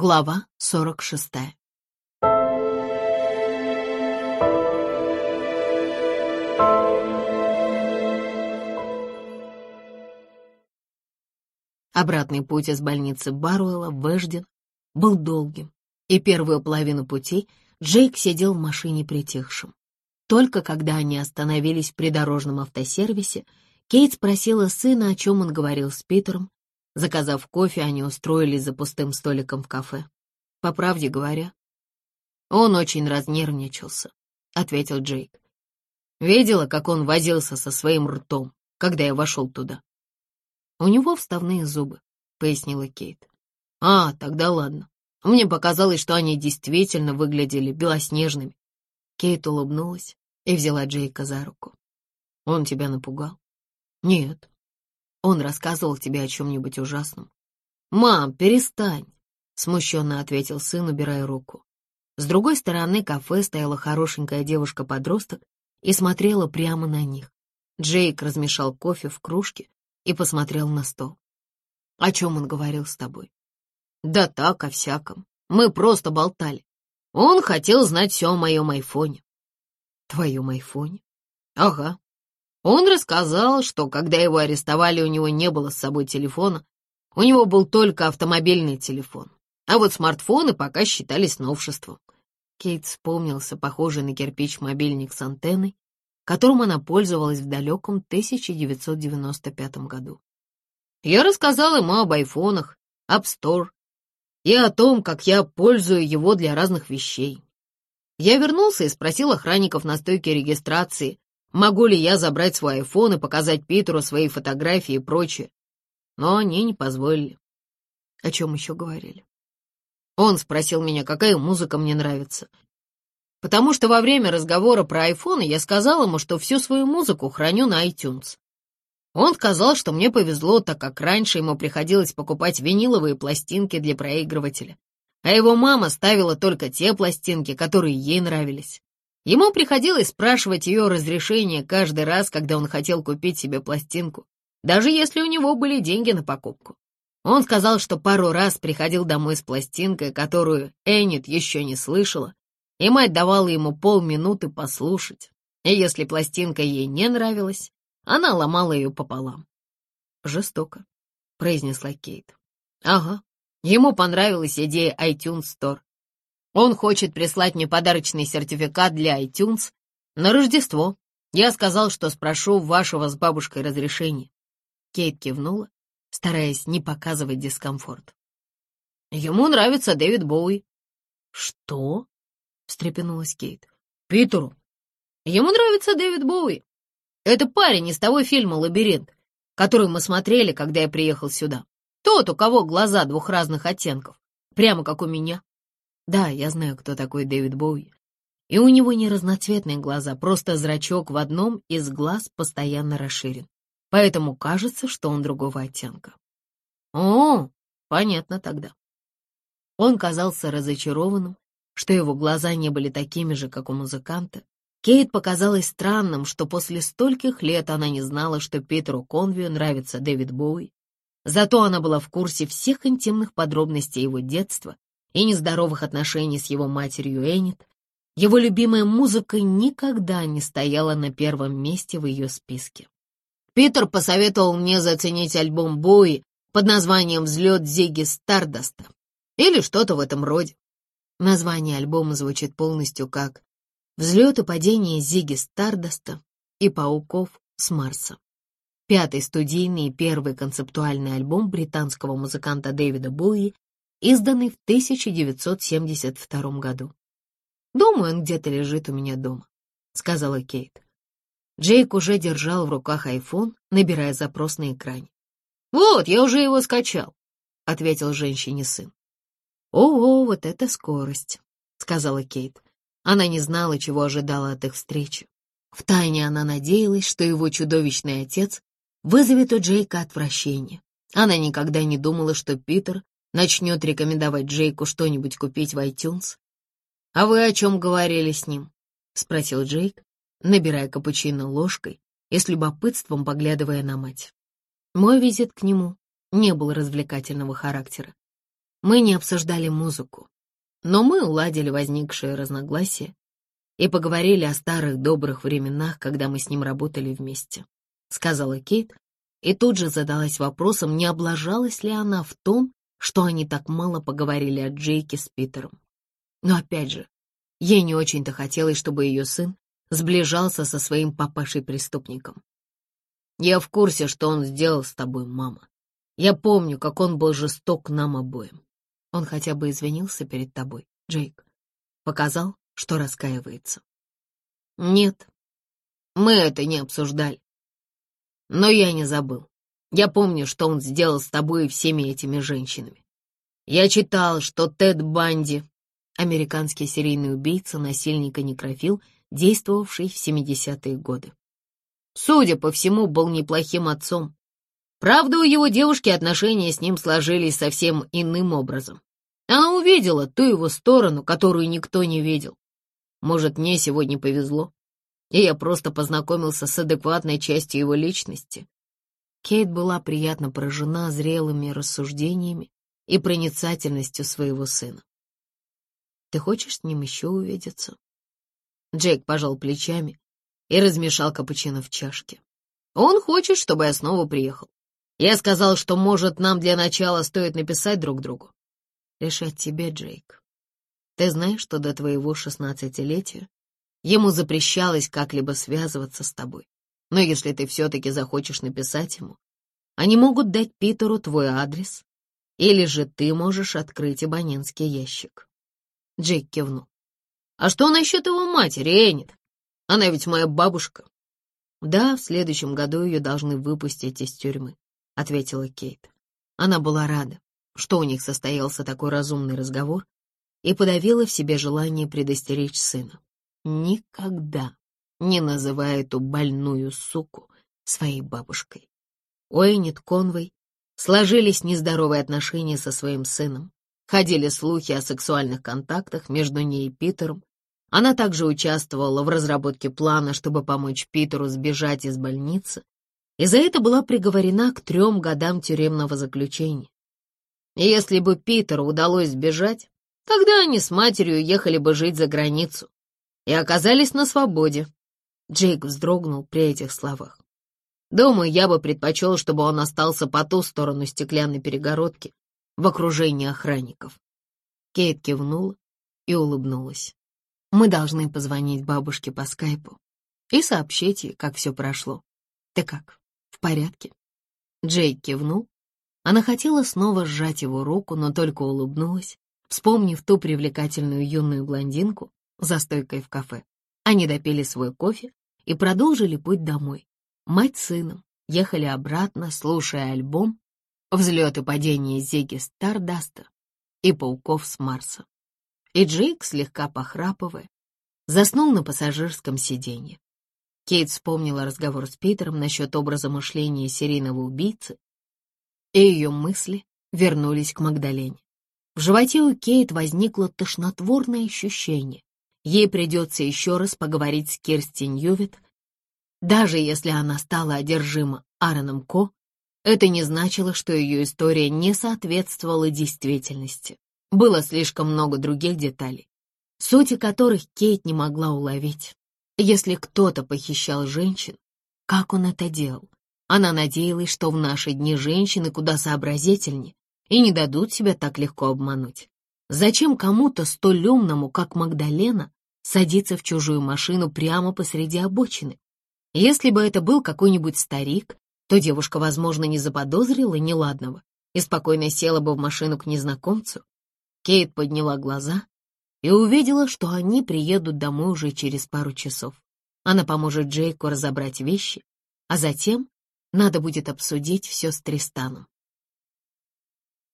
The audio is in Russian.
Глава 46. Обратный путь из больницы Баруэлла в Эжден был долгим, и первую половину пути Джейк сидел в машине притихшим. Только когда они остановились в придорожном автосервисе, Кейт спросила сына, о чем он говорил с Питером, Заказав кофе, они устроились за пустым столиком в кафе. По правде говоря, он очень разнервничался, — ответил Джейк. Видела, как он возился со своим ртом, когда я вошел туда. У него вставные зубы, — пояснила Кейт. А, тогда ладно. Мне показалось, что они действительно выглядели белоснежными. Кейт улыбнулась и взяла Джейка за руку. Он тебя напугал? Нет, он рассказывал тебе о чем-нибудь ужасном? «Мам, перестань!» — смущенно ответил сын, убирая руку. С другой стороны кафе стояла хорошенькая девушка-подросток и смотрела прямо на них. Джейк размешал кофе в кружке и посмотрел на стол. «О чем он говорил с тобой?» «Да так, о всяком. Мы просто болтали. Он хотел знать все о моем айфоне». «Твоем айфоне?» «Ага. Он рассказал, что когда его арестовали, у него не было с собой телефона, у него был только автомобильный телефон, а вот смартфоны пока считались новшеством. Кейт вспомнился похожий на кирпич мобильник с антенной, которым она пользовалась в далеком 1995 году. Я рассказал ему об айфонах, App Store и о том, как я пользую его для разных вещей. Я вернулся и спросил охранников на стойке регистрации, Могу ли я забрать свой айфон и показать Питеру свои фотографии и прочее? Но они не позволили. О чем еще говорили? Он спросил меня, какая музыка мне нравится. Потому что во время разговора про айфоны я сказал ему, что всю свою музыку храню на iTunes. Он сказал, что мне повезло, так как раньше ему приходилось покупать виниловые пластинки для проигрывателя, а его мама ставила только те пластинки, которые ей нравились. Ему приходилось спрашивать ее разрешение каждый раз, когда он хотел купить себе пластинку, даже если у него были деньги на покупку. Он сказал, что пару раз приходил домой с пластинкой, которую Эннет еще не слышала, и мать давала ему полминуты послушать, и если пластинка ей не нравилась, она ломала ее пополам. «Жестоко», — произнесла Кейт. «Ага, ему понравилась идея iTunes Store. Он хочет прислать мне подарочный сертификат для iTunes на Рождество. Я сказал, что спрошу вашего с бабушкой разрешения. Кейт кивнула, стараясь не показывать дискомфорт. Ему нравится Дэвид Боуи. Что? встрепенулась Кейт. Питеру. Ему нравится Дэвид Боуи. Это парень из того фильма «Лабиринт», который мы смотрели, когда я приехал сюда. Тот, у кого глаза двух разных оттенков, прямо как у меня. Да, я знаю, кто такой Дэвид Боуи. И у него не разноцветные глаза, просто зрачок в одном из глаз постоянно расширен. Поэтому кажется, что он другого оттенка. О, понятно тогда. Он казался разочарованным, что его глаза не были такими же, как у музыканта. Кейт показалось странным, что после стольких лет она не знала, что Питеру Конвию нравится Дэвид Боуи. Зато она была в курсе всех интимных подробностей его детства и нездоровых отношений с его матерью Эннет, его любимая музыка никогда не стояла на первом месте в ее списке. Питер посоветовал мне заценить альбом Бои под названием «Взлет Зиги Стардаста» или что-то в этом роде. Название альбома звучит полностью как «Взлет и падение Зиги Стардаста и пауков с Марса». Пятый студийный и первый концептуальный альбом британского музыканта Дэвида Боуи изданный в 1972 году. «Думаю, он где-то лежит у меня дома», — сказала Кейт. Джейк уже держал в руках айфон, набирая запрос на экране. «Вот, я уже его скачал», — ответил женщине сын. «Ого, вот это скорость», — сказала Кейт. Она не знала, чего ожидала от их встречи. Втайне она надеялась, что его чудовищный отец вызовет у Джейка отвращение. Она никогда не думала, что Питер начнет рекомендовать Джейку что-нибудь купить в iTunes. «А вы о чем говорили с ним?» — спросил Джейк, набирая капучино ложкой и с любопытством поглядывая на мать. Мой визит к нему не был развлекательного характера. Мы не обсуждали музыку, но мы уладили возникшие разногласия и поговорили о старых добрых временах, когда мы с ним работали вместе, — сказала Кейт, и тут же задалась вопросом, не облажалась ли она в том, что они так мало поговорили о Джейке с Питером. Но опять же, ей не очень-то хотелось, чтобы ее сын сближался со своим папашей-преступником. «Я в курсе, что он сделал с тобой, мама. Я помню, как он был жесток к нам обоим. Он хотя бы извинился перед тобой, Джейк. Показал, что раскаивается. Нет, мы это не обсуждали. Но я не забыл. Я помню, что он сделал с тобой и всеми этими женщинами. Я читал, что Тед Банди, американский серийный убийца, насильник и некрофил, действовавший в 70-е годы. Судя по всему, был неплохим отцом. Правда, у его девушки отношения с ним сложились совсем иным образом. Она увидела ту его сторону, которую никто не видел. Может, мне сегодня повезло, и я просто познакомился с адекватной частью его личности. Кейт была приятно поражена зрелыми рассуждениями и проницательностью своего сына. «Ты хочешь с ним еще увидеться?» Джейк пожал плечами и размешал капучино в чашке. «Он хочет, чтобы я снова приехал. Я сказал, что, может, нам для начала стоит написать друг другу. Решать тебе, Джейк. Ты знаешь, что до твоего шестнадцатилетия ему запрещалось как-либо связываться с тобой. Но если ты все-таки захочешь написать ему, они могут дать Питеру твой адрес, или же ты можешь открыть абонентский ящик. Джейк кивнул. А что насчет его матери, Энит? Она ведь моя бабушка. Да, в следующем году ее должны выпустить из тюрьмы, ответила Кейт. Она была рада, что у них состоялся такой разумный разговор, и подавила в себе желание предостеречь сына. Никогда не называй эту больную суку своей бабушкой. У Эннет Конвей сложились нездоровые отношения со своим сыном. Ходили слухи о сексуальных контактах между ней и Питером. Она также участвовала в разработке плана, чтобы помочь Питеру сбежать из больницы, и за это была приговорена к трем годам тюремного заключения. И если бы Питеру удалось сбежать, тогда они с матерью ехали бы жить за границу и оказались на свободе. Джейк вздрогнул при этих словах. Думаю, я бы предпочел, чтобы он остался по ту сторону стеклянной перегородки в окружении охранников. Кейт кивнула и улыбнулась. Мы должны позвонить бабушке по скайпу и сообщить ей, как все прошло. Ты как, в порядке? Джейк кивнул. Она хотела снова сжать его руку, но только улыбнулась, вспомнив ту привлекательную юную блондинку за стойкой в кафе. Они допили свой кофе и продолжили путь домой. Мать с сыном ехали обратно, слушая альбом «Взлет и падение Зиги Стардаста» и «Пауков с Марса». И Джейк, слегка похрапывая, заснул на пассажирском сиденье. Кейт вспомнила разговор с Питером насчет образа мышления серийного убийцы, и ее мысли вернулись к Магдалене. В животе у Кейт возникло тошнотворное ощущение. Ей придется еще раз поговорить с Кирстин Ювит даже если она стала одержима Аароном Ко, это не значило, что ее история не соответствовала действительности. Было слишком много других деталей, сути которых Кейт не могла уловить. Если кто-то похищал женщин, как он это делал? Она надеялась, что в наши дни женщины куда сообразительнее и не дадут себя так легко обмануть. Зачем кому-то столь умному, как Магдалена, садиться в чужую машину прямо посреди обочины? Если бы это был какой-нибудь старик, то девушка, возможно, не заподозрила неладного и спокойно села бы в машину к незнакомцу. Кейт подняла глаза и увидела, что они приедут домой уже через пару часов. Она поможет Джейку разобрать вещи, а затем надо будет обсудить все с Тристаном.